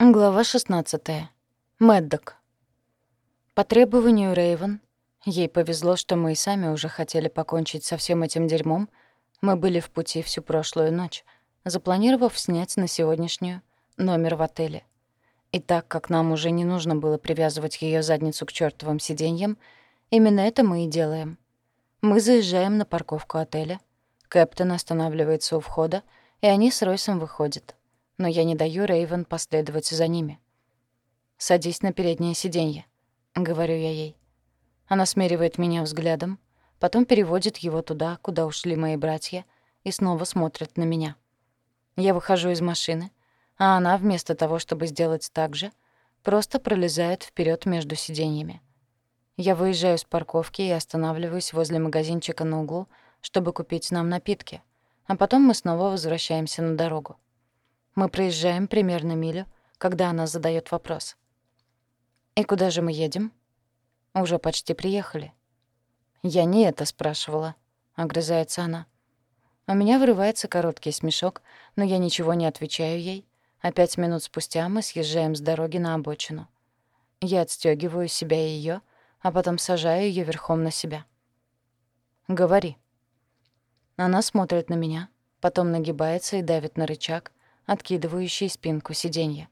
Глава 16. Мэддок. По требованию Рейвен, ей повезло, что мы и сами уже хотели покончить со всем этим дерьмом, мы были в пути всю прошлую ночь, запланировав снять на сегодняшнюю номер в отеле. И так как нам уже не нужно было привязывать ее задницу к чёртовым сиденьям, именно это мы и делаем. Мы заезжаем на парковку отеля, Кэптон останавливается у входа, и они с Ройсом выходят но я не даю Рейвен последовать за ними. «Садись на переднее сиденье», — говорю я ей. Она смеривает меня взглядом, потом переводит его туда, куда ушли мои братья, и снова смотрит на меня. Я выхожу из машины, а она, вместо того, чтобы сделать так же, просто пролезает вперед между сиденьями. Я выезжаю с парковки и останавливаюсь возле магазинчика на углу, чтобы купить нам напитки, а потом мы снова возвращаемся на дорогу. Мы проезжаем примерно милю, когда она задает вопрос. «И куда же мы едем?» «Уже почти приехали». «Я не это спрашивала», — огрызается она. У меня вырывается короткий смешок, но я ничего не отвечаю ей, а пять минут спустя мы съезжаем с дороги на обочину. Я отстёгиваю себя и её, а потом сажаю её верхом на себя. «Говори». Она смотрит на меня, потом нагибается и давит на рычаг, откидывающий спинку сиденья.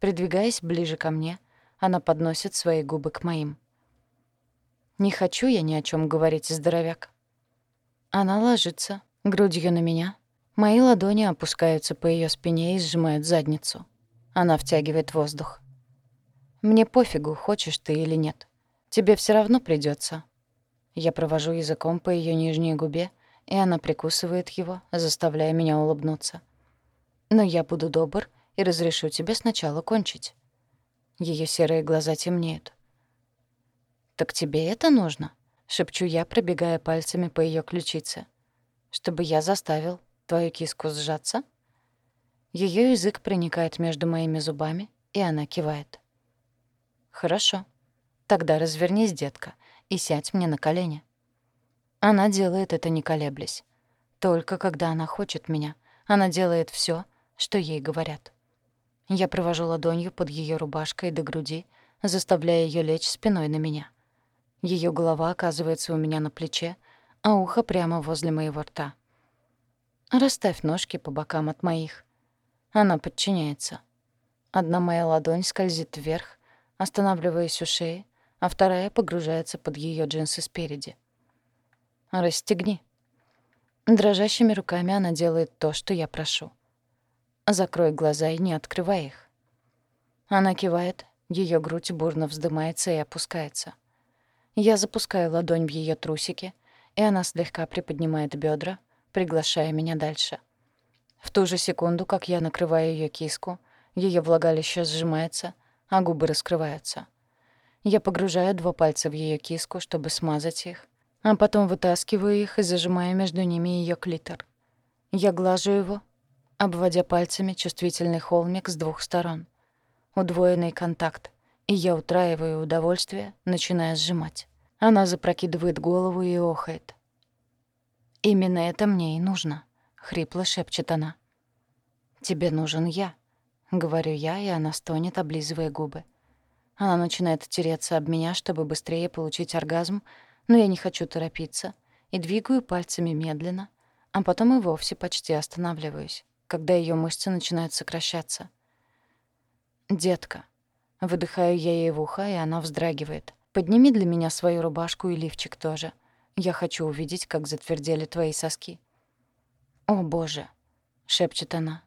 Придвигаясь ближе ко мне, она подносит свои губы к моим. «Не хочу я ни о чем говорить, здоровяк». Она ложится, грудью на меня. Мои ладони опускаются по ее спине и сжимают задницу. Она втягивает воздух. «Мне пофигу, хочешь ты или нет. Тебе все равно придется. Я провожу языком по ее нижней губе, и она прикусывает его, заставляя меня улыбнуться. Но я буду добр и разрешу тебе сначала кончить. Ее серые глаза темнеют. «Так тебе это нужно?» — шепчу я, пробегая пальцами по ее ключице. «Чтобы я заставил твою киску сжаться?» Ее язык проникает между моими зубами, и она кивает. «Хорошо. Тогда развернись, детка, и сядь мне на колени». Она делает это не колеблясь. Только когда она хочет меня, она делает все, что ей говорят. Я провожу ладонью под ее рубашкой до груди, заставляя ее лечь спиной на меня. Ее голова оказывается у меня на плече, а ухо прямо возле моего рта. Расставь ножки по бокам от моих. Она подчиняется. Одна моя ладонь скользит вверх, останавливаясь у шеи, а вторая погружается под ее джинсы спереди. «Расстегни». Дрожащими руками она делает то, что я прошу. Закрой глаза и не открывай их. Она кивает, ее грудь бурно вздымается и опускается. Я запускаю ладонь в ее трусики, и она слегка приподнимает бедра, приглашая меня дальше. В ту же секунду, как я накрываю ее киску, ее влагалище сжимается, а губы раскрываются. Я погружаю два пальца в ее киску, чтобы смазать их, а потом вытаскиваю их и зажимаю между ними ее клитор. Я глажу его, обводя пальцами чувствительный холмик с двух сторон. Удвоенный контакт, и я утраиваю удовольствие, начиная сжимать. Она запрокидывает голову и охает. «Именно это мне и нужно», — хрипло шепчет она. «Тебе нужен я», — говорю я, и она стонет, облизывая губы. Она начинает тереться об меня, чтобы быстрее получить оргазм, но я не хочу торопиться и двигаю пальцами медленно, а потом и вовсе почти останавливаюсь когда ее мышцы начинают сокращаться. «Детка». Выдыхаю я ей в ухо, и она вздрагивает. «Подними для меня свою рубашку и лифчик тоже. Я хочу увидеть, как затвердели твои соски». «О, боже!» — шепчет она.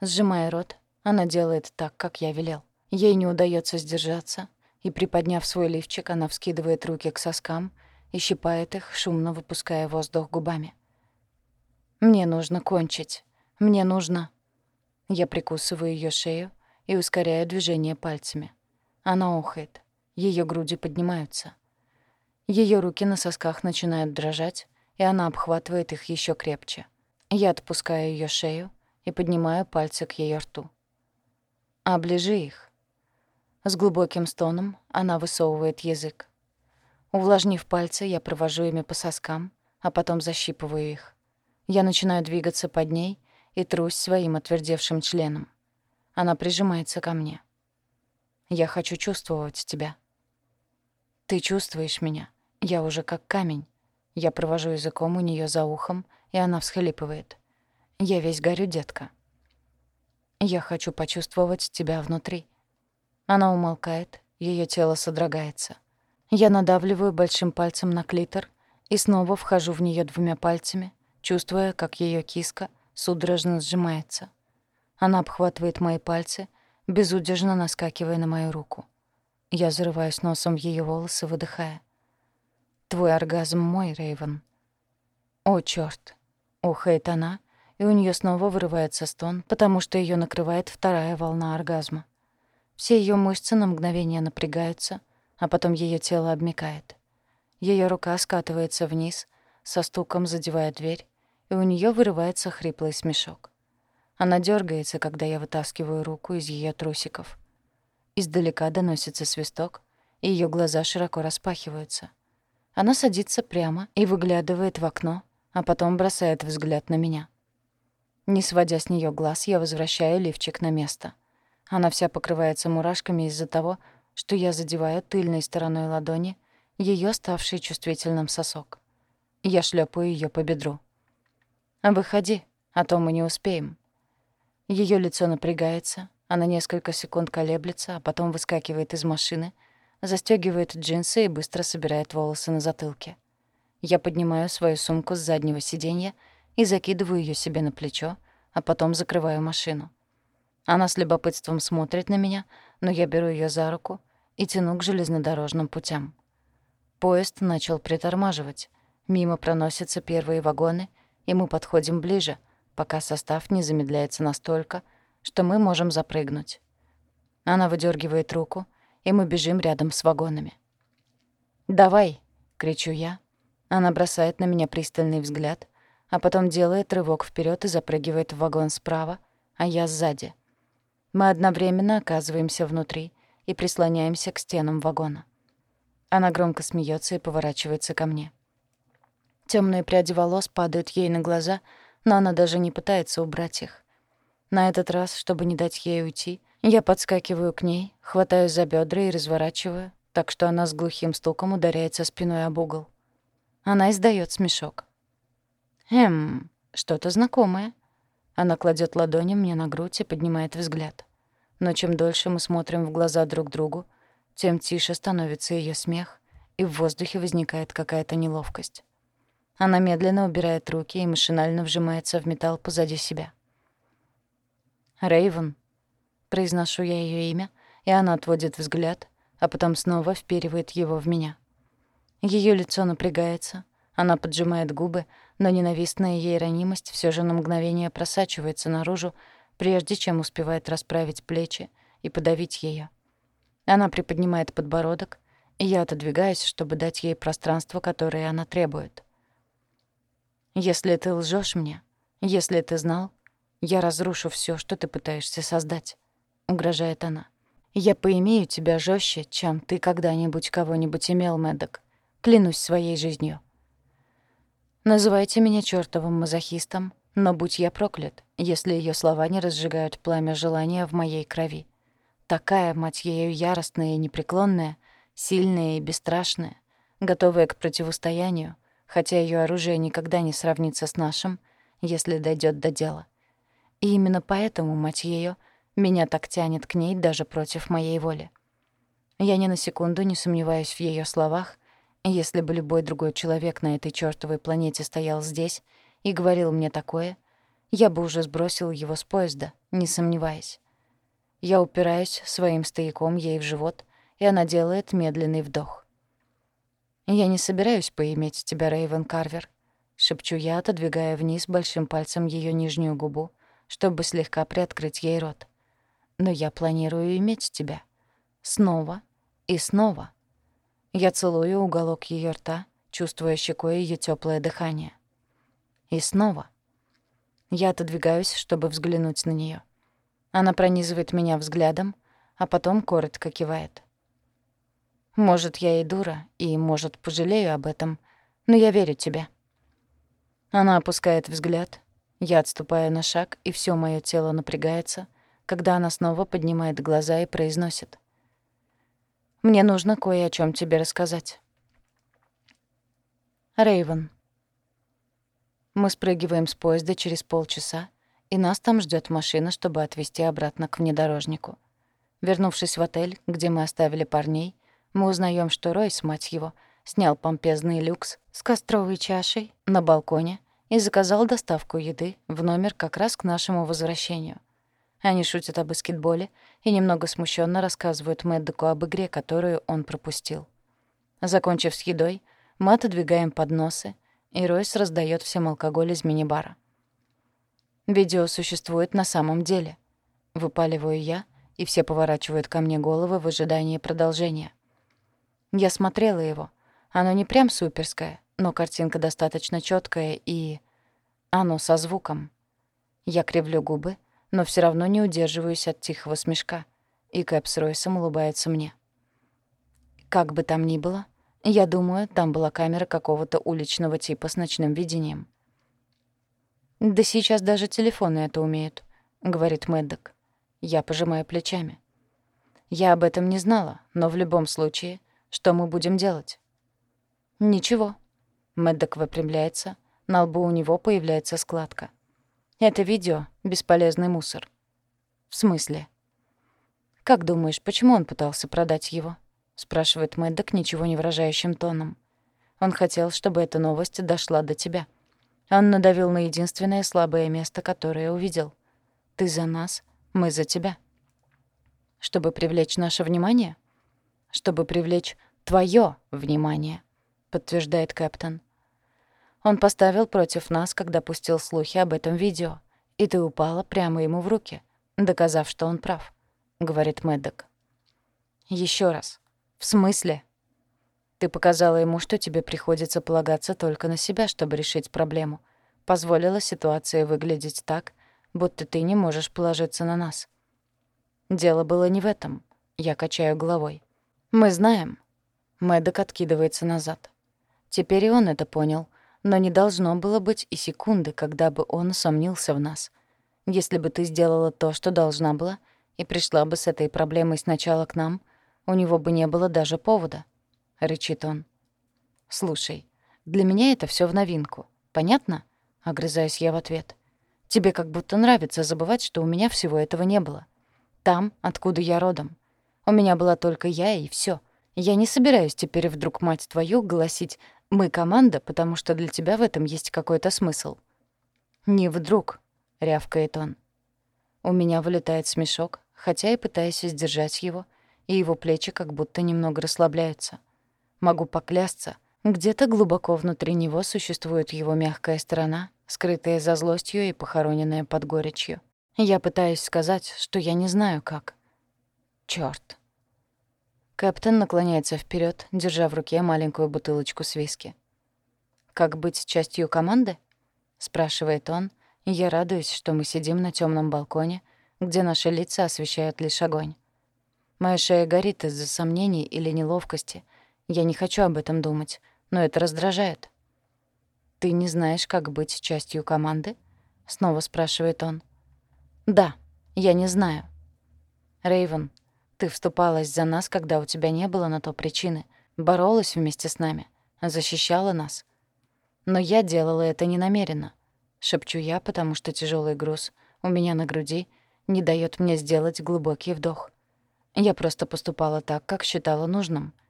Сжимая рот, она делает так, как я велел. Ей не удается сдержаться, и, приподняв свой лифчик, она вскидывает руки к соскам и щипает их, шумно выпуская воздух губами. «Мне нужно кончить». Мне нужно...» Я прикусываю ее шею и ускоряю движение пальцами. Она охает. Ее груди поднимаются. Ее руки на сосках начинают дрожать, и она обхватывает их еще крепче. Я отпускаю ее шею и поднимаю пальцы к ее рту. «Оближи их». С глубоким стоном она высовывает язык. Увлажнив пальцы, я провожу ими по соскам, а потом защипываю их. Я начинаю двигаться под ней — и трусь своим отвердевшим членом. Она прижимается ко мне. Я хочу чувствовать тебя. Ты чувствуешь меня. Я уже как камень. Я провожу языком у нее за ухом, и она всхлипывает. Я весь горю, детка. Я хочу почувствовать тебя внутри. Она умолкает, ее тело содрогается. Я надавливаю большим пальцем на клитор и снова вхожу в нее двумя пальцами, чувствуя, как ее киска судорожно сжимается. Она обхватывает мои пальцы, безудержно наскакивая на мою руку. Я зарываюсь носом в ее волосы, выдыхая. «Твой оргазм мой, Рейвен». «О, чёрт!» — ухает она, и у нее снова вырывается стон, потому что ее накрывает вторая волна оргазма. Все ее мышцы на мгновение напрягаются, а потом ее тело обмякает. Ее рука скатывается вниз, со стуком задевая дверь, и у нее вырывается хриплый смешок. Она дергается, когда я вытаскиваю руку из ее трусиков. Издалека доносится свисток, и ее глаза широко распахиваются. Она садится прямо и выглядывает в окно, а потом бросает взгляд на меня. Не сводя с нее глаз, я возвращаю лифчик на место. Она вся покрывается мурашками из-за того, что я задеваю тыльной стороной ладони ее ставший чувствительным сосок. Я шлепаю ее по бедру. «Выходи, а то мы не успеем», Её лицо напрягается, она несколько секунд колеблется, а потом выскакивает из машины, застёгивает джинсы и быстро собирает волосы на затылке. Я поднимаю свою сумку с заднего сиденья и закидываю её себе на плечо, а потом закрываю машину. Она с любопытством смотрит на меня, но я беру её за руку и тяну к железнодорожным путям. Поезд начал притормаживать. Мимо проносятся первые вагоны, и мы подходим ближе — пока состав не замедляется настолько, что мы можем запрыгнуть. Она выдергивает руку, и мы бежим рядом с вагонами. «Давай!» — кричу я. Она бросает на меня пристальный взгляд, а потом делает рывок вперед и запрыгивает в вагон справа, а я сзади. Мы одновременно оказываемся внутри и прислоняемся к стенам вагона. Она громко смеется и поворачивается ко мне. Темные пряди волос падают ей на глаза — но она даже не пытается убрать их. На этот раз, чтобы не дать ей уйти, я подскакиваю к ней, хватаю за бедра и разворачиваю, так что она с глухим стуком ударяется спиной об угол. Она издает смешок. «Эм, что-то знакомое». Она кладет ладони мне на грудь и поднимает взгляд. Но чем дольше мы смотрим в глаза друг другу, тем тише становится ее смех, и в воздухе возникает какая-то неловкость. Она медленно убирает руки и машинально вжимается в металл позади себя. Рейвен. Произношу я ее имя, и она отводит взгляд, а потом снова вперивает его в меня. Ее лицо напрягается, она поджимает губы, но ненавистная ей ранимость все же на мгновение просачивается наружу, прежде чем успевает расправить плечи и подавить ее. Она приподнимает подбородок, и я отодвигаюсь, чтобы дать ей пространство, которое она требует. Если ты лжешь мне, если ты знал, я разрушу все, что ты пытаешься создать», — угрожает она. «Я поимею тебя жестче, чем ты когда-нибудь кого-нибудь имел, Мэддок. Клянусь своей жизнью». Называйте меня чёртовым мазохистом, но будь я проклят, если ее слова не разжигают пламя желания в моей крови. Такая, мать ею, яростная и непреклонная, сильная и бесстрашная, готовая к противостоянию — хотя ее оружие никогда не сравнится с нашим, если дойдет до дела. И именно поэтому, мать ее, меня так тянет к ней даже против моей воли. Я ни на секунду не сомневаюсь в ее словах, если бы любой другой человек на этой чёртовой планете стоял здесь и говорил мне такое, я бы уже сбросил его с поезда, не сомневаясь. Я упираюсь своим стояком ей в живот, и она делает медленный вдох. «Я не собираюсь поиметь тебя, Рейвен Карвер», — шепчу я, отодвигая вниз большим пальцем ее нижнюю губу, чтобы слегка приоткрыть ей рот. «Но я планирую иметь тебя. Снова и снова». Я целую уголок ее рта, чувствуя щекой ее теплое дыхание. И снова. Я отодвигаюсь, чтобы взглянуть на нее. Она пронизывает меня взглядом, а потом коротко кивает. Может, я и дура, и, может, пожалею об этом, но я верю тебе». Она опускает взгляд. Я отступаю на шаг, и все моё тело напрягается, когда она снова поднимает глаза и произносит. «Мне нужно кое о чем тебе рассказать». Рейвен. Мы спрыгиваем с поезда через полчаса, и нас там ждет машина, чтобы отвезти обратно к внедорожнику. Вернувшись в отель, где мы оставили парней, мы узнаем, что Ройс, мать его, снял помпезный люкс с костровой чашей на балконе и заказал доставку еды в номер как раз к нашему возвращению. Они шутят об баскетболе и немного смущенно рассказывают Мэддоку об игре, которую он пропустил. Закончив с едой, мы отодвигаем подносы, и Ройс раздает всем алкоголь из мини-бара. Видео существует на самом деле. Выпаливаю я, и все поворачивают ко мне головы в ожидании продолжения. Я смотрела его. Оно не прям суперское, но картинка достаточно четкая и... Оно со звуком. Я кривлю губы, но все равно не удерживаюсь от тихого смешка, и Кэп с Ройсом улыбается мне. Как бы там ни было, я думаю, там была камера какого-то уличного типа с ночным видением. «Да сейчас даже телефоны это умеют», — говорит Мэддок. Я пожимаю плечами. «Я об этом не знала, но в любом случае, что мы будем делать?» «Ничего». Мэддок выпрямляется, на лбу у него появляется складка. «Это видео — бесполезный мусор». «В смысле?» «Как думаешь, почему он пытался продать его?» — спрашивает Мэддок ничего не выражающим тоном. «Он хотел, чтобы эта новость дошла до тебя». Он надавил на единственное слабое место, которое увидел. «Ты за нас, мы за тебя». «Чтобы привлечь наше внимание?» «Чтобы привлечь твое внимание», — подтверждает Кэптон. «Он поставил против нас, когда пустил слухи об этом видео, и ты упала прямо ему в руки, доказав, что он прав», — говорит Мэддок. Еще раз. В смысле?» Ты показала ему, что тебе приходится полагаться только на себя, чтобы решить проблему. Позволила ситуации выглядеть так, будто ты не можешь положиться на нас. Дело было не в этом. Я качаю головой. Мы знаем. Мэддок откидывается назад. Теперь и он это понял, но не должно было быть и секунды, когда бы он сомнился в нас. Если бы ты сделала то, что должна была, и пришла бы с этой проблемой сначала к нам, у него бы не было даже повода. — рычит он. «Слушай, для меня это все в новинку. Понятно?» — огрызаюсь я в ответ. «Тебе как будто нравится забывать, что у меня всего этого не было. Там, откуда я родом. У меня была только я и все. Я не собираюсь теперь вдруг, мать твою, голосить «мы команда», потому что для тебя в этом есть какой-то смысл». «Не вдруг», — рявкает он. У меня вылетает смешок, хотя и пытаюсь сдержать его, и его плечи как будто немного расслабляются. Могу поклясться, где-то глубоко внутри него существует его мягкая сторона, скрытая за злостью и похороненная под горечью. Я пытаюсь сказать, что я не знаю как. Чёрт. Капитан наклоняется вперед, держа в руке маленькую бутылочку с виски. «Как быть частью команды?» — спрашивает он, и я радуюсь, что мы сидим на темном балконе, где наши лица освещают лишь огонь. Моя шея горит из-за сомнений или неловкости — я не хочу об этом думать, но это раздражает. «Ты не знаешь, как быть частью команды?» — снова спрашивает он. «Да, я не знаю». Рейвен, ты вступалась за нас, когда у тебя не было на то причины, боролась вместе с нами, защищала нас. Но я делала это ненамеренно. Шепчу я, потому что тяжелый груз у меня на груди не дает мне сделать глубокий вдох. Я просто поступала так, как считала нужным —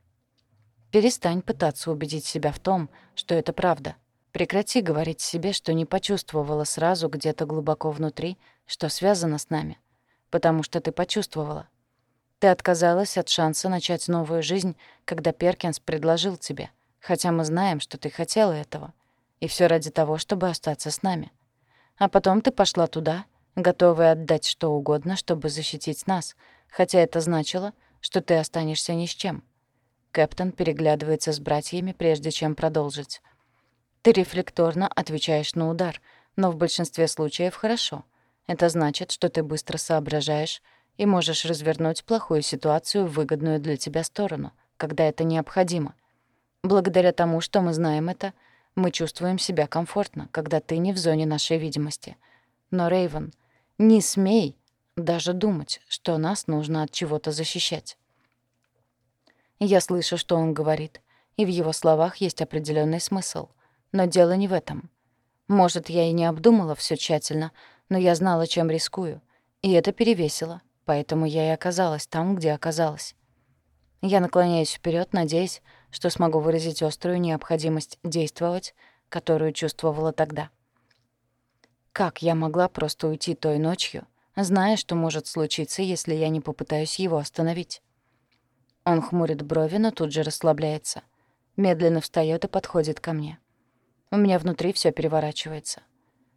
Перестань пытаться убедить себя в том, что это правда. Прекрати говорить себе, что не почувствовала сразу где-то глубоко внутри, что связано с нами. Потому что ты почувствовала. Ты отказалась от шанса начать новую жизнь, когда Перкинс предложил тебе, хотя мы знаем, что ты хотела этого. И все ради того, чтобы остаться с нами. А потом ты пошла туда, готовая отдать что угодно, чтобы защитить нас, хотя это значило, что ты останешься ни с чем. Кэптон переглядывается с братьями, прежде чем продолжить. «Ты рефлекторно отвечаешь на удар, но в большинстве случаев хорошо. Это значит, что ты быстро соображаешь и можешь развернуть плохую ситуацию в выгодную для тебя сторону, когда это необходимо. Благодаря тому, что мы знаем это, мы чувствуем себя комфортно, когда ты не в зоне нашей видимости. Но, Рейвен, не смей, даже думать, что нас нужно от чего-то защищать. Я слышу, что он говорит, и в его словах есть определенный смысл. Но дело не в этом. Может, я и не обдумала все тщательно, но я знала, чем рискую. И это перевесило, поэтому я и оказалась там, где оказалась. Я наклоняюсь вперед, надеясь, что смогу выразить острую необходимость действовать, которую чувствовала тогда. Как я могла просто уйти той ночью, зная, что может случиться, если я не попытаюсь его остановить? Он хмурит брови, но тут же расслабляется. Медленно встаёт и подходит ко мне. У меня внутри всё переворачивается.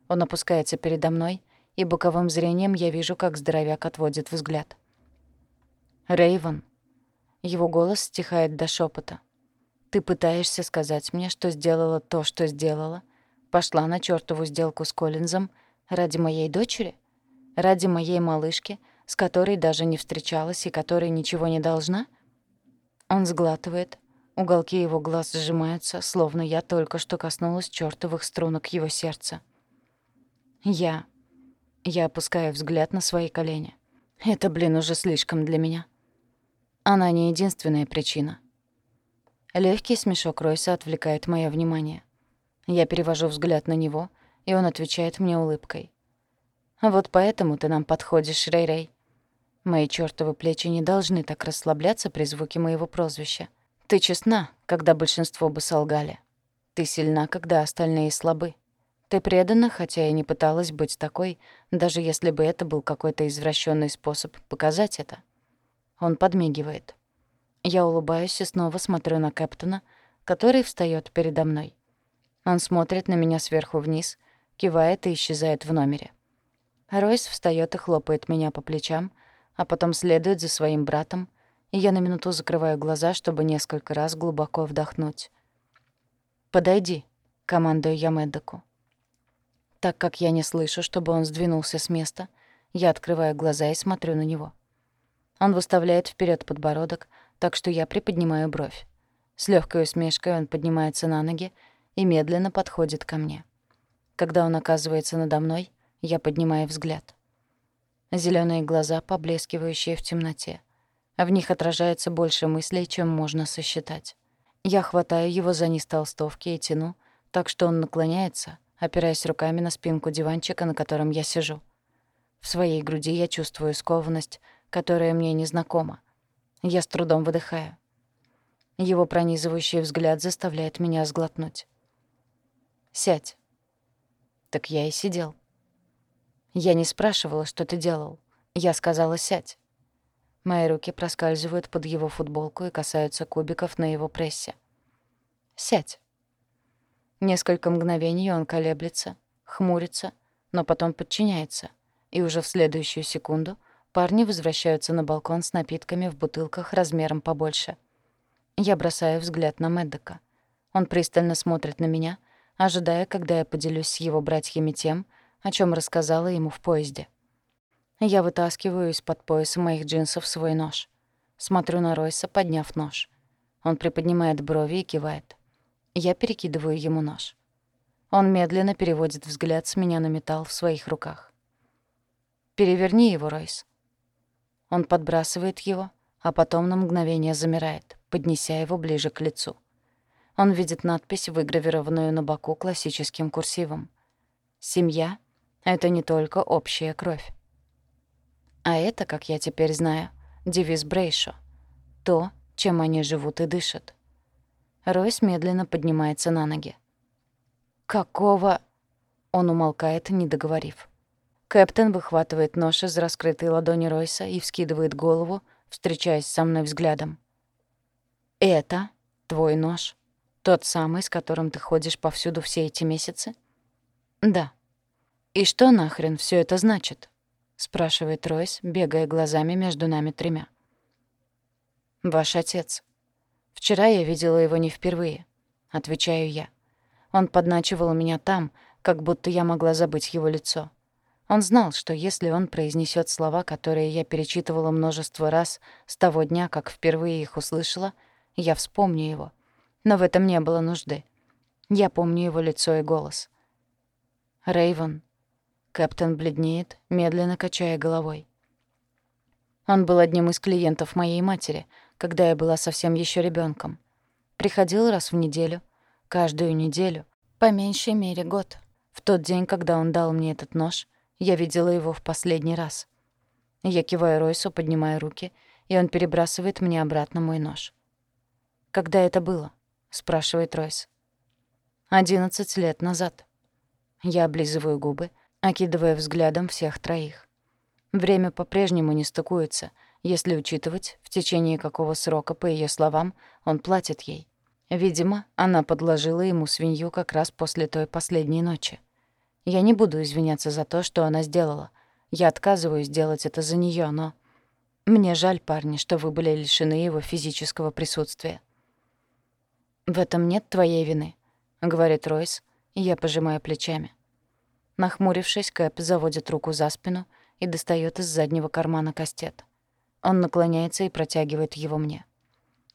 Он опускается передо мной, и боковым зрением я вижу, как здоровяк отводит взгляд. Рейвен. Его голос стихает до шепота. «Ты пытаешься сказать мне, что сделала то, что сделала, Пошла на чёртову сделку с Коллинзом ради моей дочери? Ради моей малышки, с которой даже не встречалась и которой ничего не должна? Он сглатывает. Уголки его глаз сжимаются, словно я только что коснулась чёртовых струнок его сердца. Я... Я опускаю взгляд на свои колени. Это, блин, уже слишком для меня. Она не единственная причина. Легкий смешок Ройса отвлекает моё внимание. Я перевожу взгляд на него, и он отвечает мне улыбкой. «Вот поэтому ты нам подходишь, Рэй-Рэй. Мои чёртовы плечи не должны так расслабляться при звуке моего прозвища. Ты честна, когда большинство бы солгали. Ты сильна, когда остальные слабы. Ты предана, хотя и не пыталась быть такой, даже если бы это был какой-то извращенный способ показать это». Он подмигивает. Я улыбаюсь и снова смотрю на Кэптона, который встаёт передо мной. Он смотрит на меня сверху вниз, кивает и исчезает в номере. Ройс встаёт и хлопает меня по плечам, а потом следует за своим братом, и я на минуту закрываю глаза, чтобы несколько раз глубоко вдохнуть. «Подойди», — командую я Мэддоку. Так как я не слышу, чтобы он сдвинулся с места, я открываю глаза и смотрю на него. Он выставляет вперед подбородок, так что я приподнимаю бровь. С легкой усмешкой он поднимается на ноги и медленно подходит ко мне. Когда он оказывается надо мной, я поднимаю взгляд. Зелёные глаза, поблескивающие в темноте. В них отражается больше мыслей, чем можно сосчитать. Я хватаю его за низ толстовки и тяну, так что он наклоняется, опираясь руками на спинку диванчика, на котором я сижу. В своей груди я чувствую скованность, которая мне незнакома. Я с трудом выдыхаю. Его пронизывающий взгляд заставляет меня сглотнуть. Сядь. Так я и сидел. Я не спрашивала, что ты делал. Я сказала «сядь». Мои руки проскальзывают под его футболку и касаются кубиков на его прессе. «Сядь». Несколько мгновений он колеблется, хмурится, но потом подчиняется, и уже в следующую секунду парни возвращаются на балкон с напитками в бутылках размером побольше. Я бросаю взгляд на Мэддока. Он пристально смотрит на меня — ожидая, когда я поделюсь с его братьями тем, о чем рассказала ему в поезде. Я вытаскиваю из-под пояса моих джинсов свой нож. Смотрю на Ройса, подняв нож. Он приподнимает брови и кивает. Я перекидываю ему нож. Он медленно переводит взгляд с меня на металл в своих руках. «Переверни его, Ройс». Он подбрасывает его, а потом на мгновение замирает, поднеся его ближе к лицу. Он видит надпись, выгравированную на боку классическим курсивом. «Семья — это не только общая кровь». А это, как я теперь знаю, девиз Брейшо. То, чем они живут и дышат. Ройс медленно поднимается на ноги. «Какого...» Он умолкает, не договорив. Кэптен выхватывает нож из раскрытой ладони Ройса и вскидывает голову, встречаясь со мной взглядом. «Это твой нож?» Тот самый, с которым ты ходишь повсюду все эти месяцы? Да. И что нахрен все это значит? спрашивает Ройс, бегая глазами между нами тремя. Ваш отец. Вчера я видела его не впервые, отвечаю я. Он подначивал меня там, как будто я могла забыть его лицо. Он знал, что если он произнесет слова, которые я перечитывала множество раз с того дня, как впервые их услышала, я вспомню его — но в этом не было нужды. Я помню его лицо и голос. Рейвен. Кэптен бледнеет, медленно качая головой. Он был одним из клиентов моей матери, когда я была совсем еще ребенком. Приходил раз в неделю, каждую неделю, по меньшей мере год. В тот день, когда он дал мне этот нож, я видела его в последний раз. Я киваю Ройсу, поднимая руки, и он перебрасывает мне обратно мой нож. «Когда это было?» — спрашивает Ройс. «Одиннадцать лет назад». Я облизываю губы, окидывая взглядом всех троих. Время по-прежнему не стыкуется, если учитывать, в течение какого срока, по ее словам, он платит ей. Видимо, она подложила ему свинью как раз после той последней ночи. Я не буду извиняться за то, что она сделала. Я отказываюсь делать это за нее, но... Мне жаль, парни, что вы были лишены его физического присутствия. «В этом нет твоей вины», — говорит Ройс, и я пожимаю плечами. Нахмурившись, Кэп заводит руку за спину и достает из заднего кармана кастет. Он наклоняется и протягивает его мне.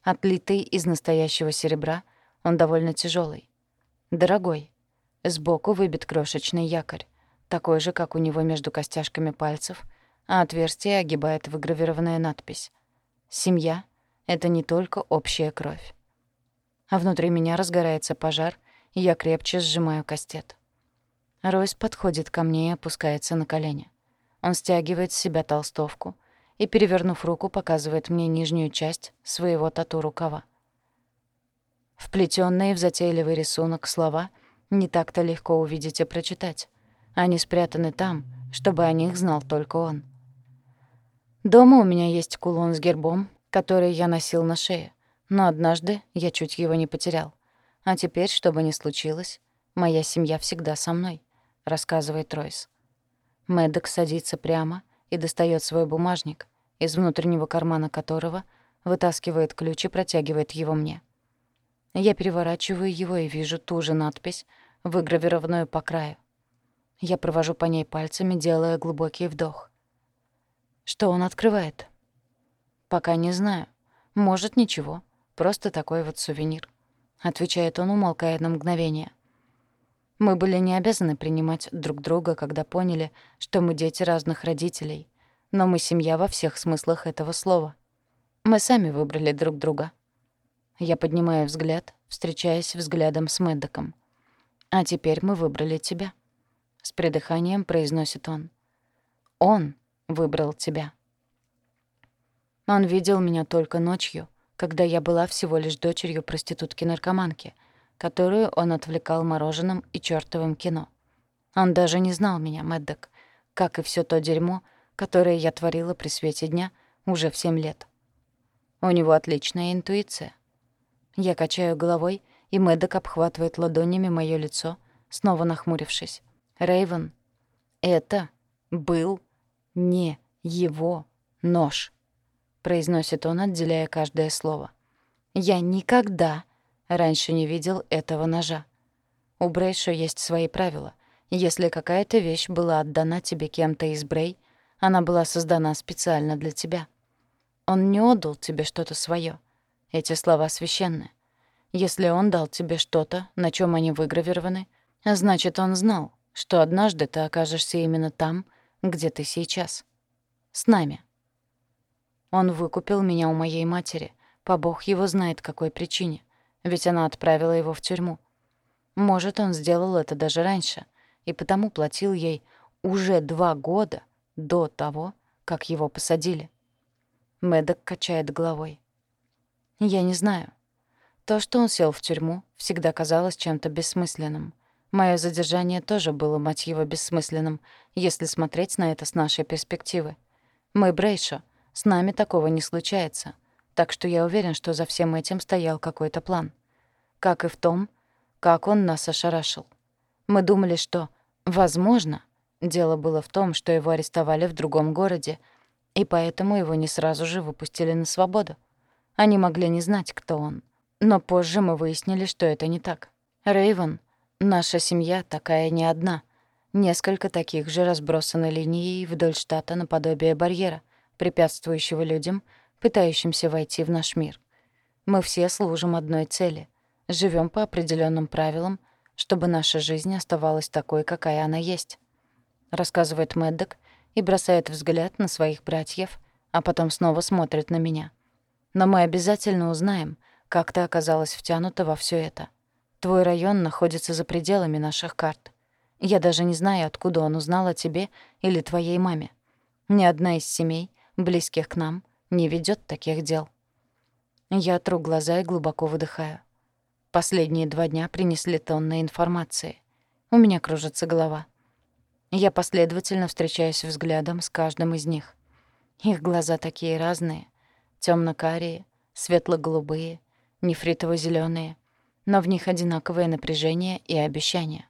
Отлитый из настоящего серебра, он довольно тяжелый, Дорогой. Сбоку выбит крошечный якорь, такой же, как у него между костяшками пальцев, а отверстие огибает выгравированная надпись. «Семья — это не только общая кровь». А внутри меня разгорается пожар, и я крепче сжимаю кастет. Ройс подходит ко мне и опускается на колени. Он стягивает с себя толстовку и, перевернув руку, показывает мне нижнюю часть своего тату-рукава. Вплетённые в затейливый рисунок слова не так-то легко увидеть и прочитать. Они спрятаны там, чтобы о них знал только он. Дома у меня есть кулон с гербом, который я носил на шее, но однажды я чуть его не потерял. А теперь, что бы ни случилось, моя семья всегда со мной, рассказывает Ройс. Мэддок садится прямо и достает свой бумажник, из внутреннего кармана которого вытаскивает ключ и протягивает его мне. Я переворачиваю его и вижу ту же надпись, выгравированную по краю. Я провожу по ней пальцами, делая глубокий вдох. Что он открывает? Пока не знаю. Может, ничего. Просто такой вот сувенир. Отвечает он, умолкая на мгновение. Мы были не обязаны принимать друг друга, когда поняли, что мы дети разных родителей. Но мы семья во всех смыслах этого слова. Мы сами выбрали друг друга. Я поднимаю взгляд, встречаясь взглядом с Мэддоком. «А теперь мы выбрали тебя», — с придыханием произносит он. «Он выбрал тебя». Он видел меня только ночью, когда я была всего лишь дочерью проститутки-наркоманки — которую он отвлекал мороженым и чёртовым кино. Он даже не знал меня, Мэддок, как и всё то дерьмо, которое я творила при свете дня уже в семь лет. У него отличная интуиция. Я качаю головой, и Мэддок обхватывает ладонями моё лицо, снова нахмурившись. Рейвен, это был не его нож», — произносит он, отделяя каждое слово. «Я никогда Раньше не видел этого ножа. У Брейшо есть свои правила. Если какая-то вещь была отдана тебе кем-то из Брей, она была создана специально для тебя. Он не отдал тебе что-то свое. Эти слова священны. Если он дал тебе что-то, на чем они выгравированы, значит, он знал, что однажды ты окажешься именно там, где ты сейчас. С нами. Он выкупил меня у моей матери, по бог его знает какой причине ведь она отправила его в тюрьму. Может, он сделал это даже раньше, и потому платил ей уже два года до того, как его посадили. Мэддок качает головой. «Я не знаю. То, что он сел в тюрьму, всегда казалось чем-то бессмысленным. Моё задержание тоже было, мать его, бессмысленным, если смотреть на это с нашей перспективы. Мы Брейшо, с нами такого не случается. Так что я уверен, что за всем этим стоял какой-то план. Как и в том, как он нас ошарашил. Мы думали, что, возможно, дело было в том, что его арестовали в другом городе, и поэтому его не сразу же выпустили на свободу. Они могли не знать, кто он. Но позже мы выяснили, что это не так. Рейвен, наша семья такая не одна. Несколько таких же разбросаны линией вдоль штата наподобие барьера, препятствующего людям — пытающимся войти в наш мир. Мы все служим одной цели, живем по определенным правилам, чтобы наша жизнь оставалась такой, какая она есть. Рассказывает Мэддок и бросает взгляд на своих братьев, а потом снова смотрит на меня. Но мы обязательно узнаем, как ты оказалась втянута во все это. Твой район находится за пределами наших карт. Я даже не знаю, откуда он узнал о тебе или твоей маме. Ни одна из семей, близких к нам, не ведет таких дел. Я тру глаза и глубоко выдыхаю. Последние два дня принесли тонны информации. У меня кружится голова. Я последовательно встречаюсь взглядом с каждым из них. Их глаза такие разные. темно карие светло-голубые, нефритово зеленые но в них одинаковое напряжение и обещания.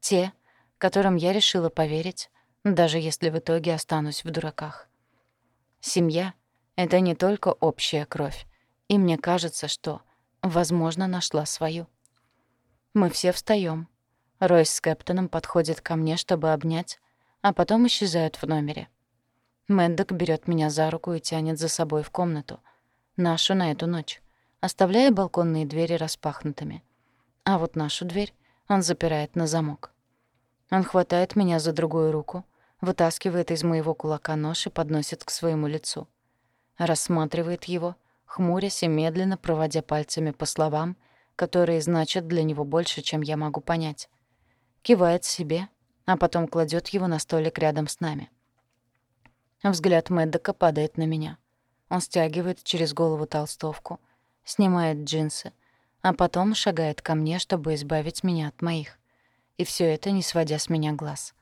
Те, которым я решила поверить, даже если в итоге останусь в дураках. Семья — это не только общая кровь, и мне кажется, что, возможно, нашла свою. Мы все встаем. Ройс с Кэптоном подходят ко мне, чтобы обнять, а потом исчезают в номере. Мэддок берет меня за руку и тянет за собой в комнату, нашу на эту ночь оставляя балконные двери распахнутыми. А вот нашу дверь он запирает на замок. Он хватает меня за другую руку, вытаскивает из моего кулака нож и подносит к своему лицу. Рассматривает его, хмурясь и медленно проводя пальцами по словам, которые значат для него больше, чем я могу понять. Кивает себе, а потом кладет его на столик рядом с нами. Взгляд Мэддока падает на меня. Он стягивает через голову толстовку, снимает джинсы, а потом шагает ко мне, чтобы избавить меня от моих. И все это не сводя с меня глаз.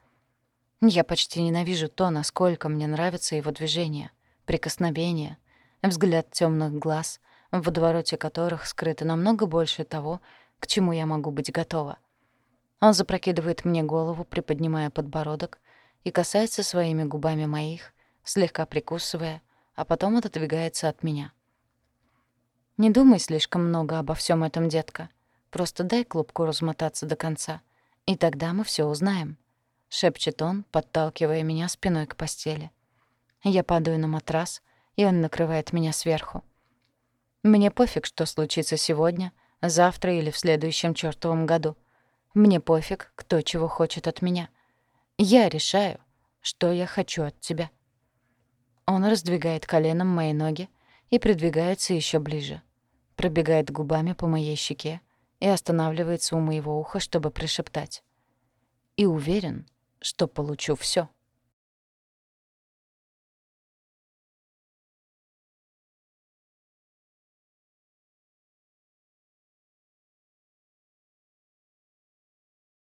Я почти ненавижу то, насколько мне нравятся его движения, прикосновения, взгляд темных глаз, в водовороте которых скрыто намного больше того, к чему я могу быть готова. Он запрокидывает мне голову, приподнимая подбородок, и касается своими губами моих, слегка прикусывая, а потом отодвигается от меня. Не думай слишком много обо всем этом, детка. Просто дай клубку размотаться до конца, и тогда мы все узнаем», — шепчет он, подталкивая меня спиной к постели. Я падаю на матрас, и он накрывает меня сверху. Мне пофиг, что случится сегодня, завтра или в следующем чёртовом году. Мне пофиг, кто чего хочет от меня. Я решаю, что я хочу от тебя. Он раздвигает коленом мои ноги и придвигается еще ближе пробегает губами по моей щеке и останавливается у моего уха, чтобы пришептать. И уверен, что получу все.